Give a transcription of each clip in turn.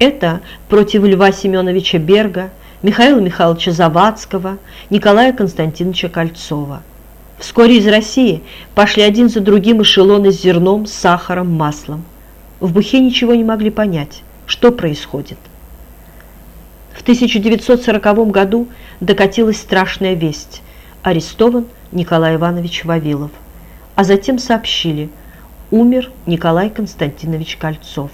Это против Льва Семеновича Берга, Михаила Михайловича Завадского, Николая Константиновича Кольцова. Вскоре из России пошли один за другим эшелоны с зерном, сахаром, маслом. В Бухе ничего не могли понять, что происходит. В 1940 году докатилась страшная весть. Арестован Николай Иванович Вавилов. А затем сообщили, умер Николай Константинович Кольцов.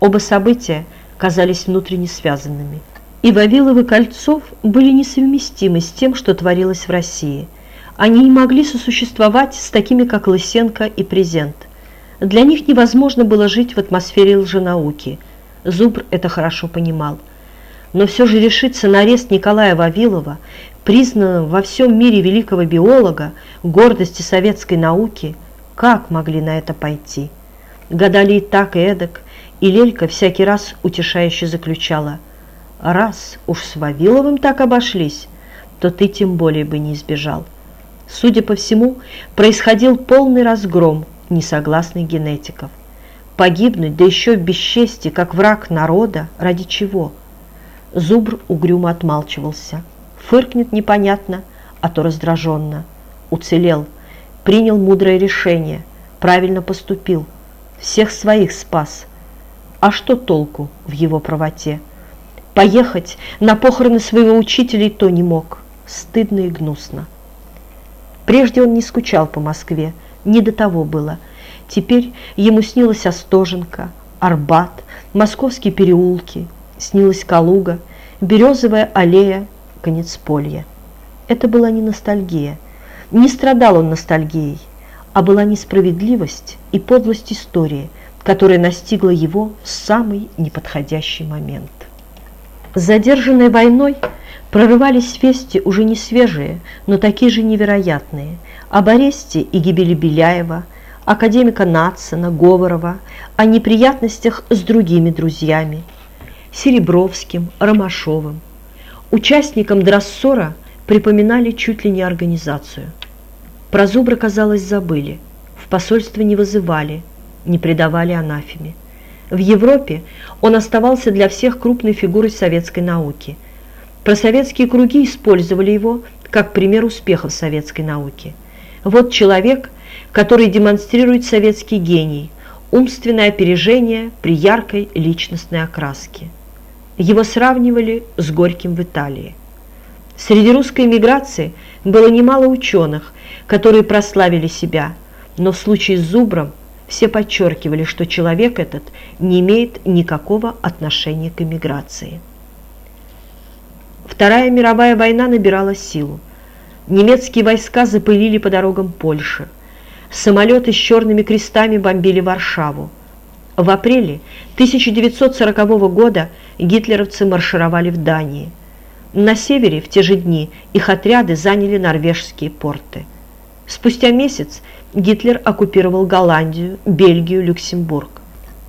Оба события казались внутренне связанными. И Вавилов и Кольцов были несовместимы с тем, что творилось в России. Они не могли сосуществовать с такими, как Лысенко и Презент. Для них невозможно было жить в атмосфере лженауки. Зубр это хорошо понимал. Но все же решиться на арест Николая Вавилова, признанного во всем мире великого биолога, гордости советской науки, как могли на это пойти? Гадали и так, и эдак, и Лелька всякий раз утешающе заключала, «Раз уж с Вавиловым так обошлись, то ты тем более бы не избежал». Судя по всему, происходил полный разгром несогласных генетиков. Погибнуть, да еще в бесчестии, как враг народа, ради чего? Зубр угрюмо отмалчивался. Фыркнет непонятно, а то раздраженно. Уцелел, принял мудрое решение, правильно поступил, всех своих спас – а что толку в его правоте? Поехать на похороны своего учителя и то не мог. Стыдно и гнусно. Прежде он не скучал по Москве, не до того было. Теперь ему снилась Остоженка, Арбат, московские переулки, снилась Калуга, березовая аллея, конец полья. Это была не ностальгия. Не страдал он ностальгией, а была несправедливость и подлость истории – которая настигла его в самый неподходящий момент. Задержанной войной прорывались вести уже не свежие, но такие же невероятные, об аресте и гибели Беляева, академика Нацина, Говорова, о неприятностях с другими друзьями, Серебровским, Ромашовым. Участникам Драссора припоминали чуть ли не организацию. Про Зубра, казалось, забыли, в посольство не вызывали – не предавали анафеме. В Европе он оставался для всех крупной фигурой советской науки. Просоветские круги использовали его как пример успехов советской науки. Вот человек, который демонстрирует советский гений, умственное опережение при яркой личностной окраске. Его сравнивали с Горьким в Италии. Среди русской эмиграции было немало ученых, которые прославили себя, но в случае с Зубром все подчеркивали, что человек этот не имеет никакого отношения к эмиграции. Вторая мировая война набирала силу. Немецкие войска запылили по дорогам Польши. Самолеты с черными крестами бомбили Варшаву. В апреле 1940 года гитлеровцы маршировали в Дании. На севере в те же дни их отряды заняли норвежские порты. Спустя месяц Гитлер оккупировал Голландию, Бельгию, Люксембург.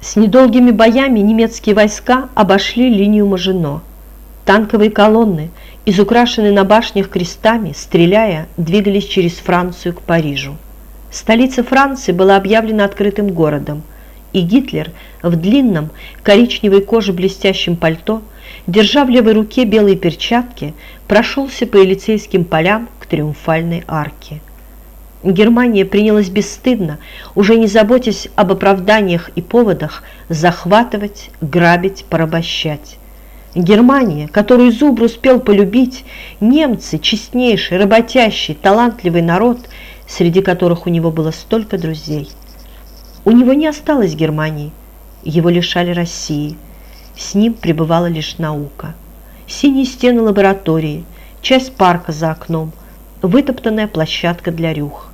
С недолгими боями немецкие войска обошли линию Мажино. Танковые колонны, изукрашенные на башнях крестами, стреляя, двигались через Францию к Парижу. Столица Франции была объявлена открытым городом, и Гитлер в длинном коричневой коже блестящем пальто, держа в левой руке белые перчатки, прошелся по Елисейским полям к Триумфальной арке. Германия принялась бесстыдно, уже не заботясь об оправданиях и поводах, захватывать, грабить, порабощать. Германия, которую Зубр успел полюбить, немцы, честнейший, работящий, талантливый народ, среди которых у него было столько друзей. У него не осталось Германии, его лишали России. С ним пребывала лишь наука. Синие стены лаборатории, часть парка за окном, вытоптанная площадка для рюх.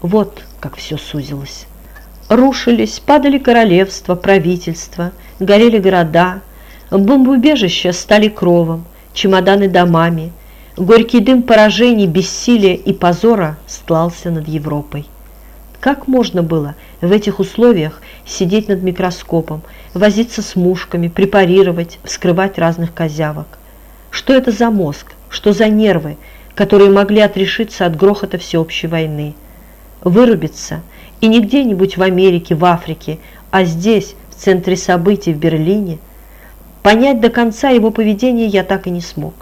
Вот как все сузилось. Рушились, падали королевства, правительства, горели города, бомбоубежища стали кровом, чемоданы домами, горький дым поражений, бессилия и позора стлался над Европой. Как можно было в этих условиях сидеть над микроскопом, возиться с мушками, препарировать, вскрывать разных козявок? Что это за мозг, что за нервы, которые могли отрешиться от грохота всеобщей войны? Вырубиться и не где-нибудь в Америке, в Африке, а здесь, в центре событий в Берлине, Понять до конца его поведение я так и не смог.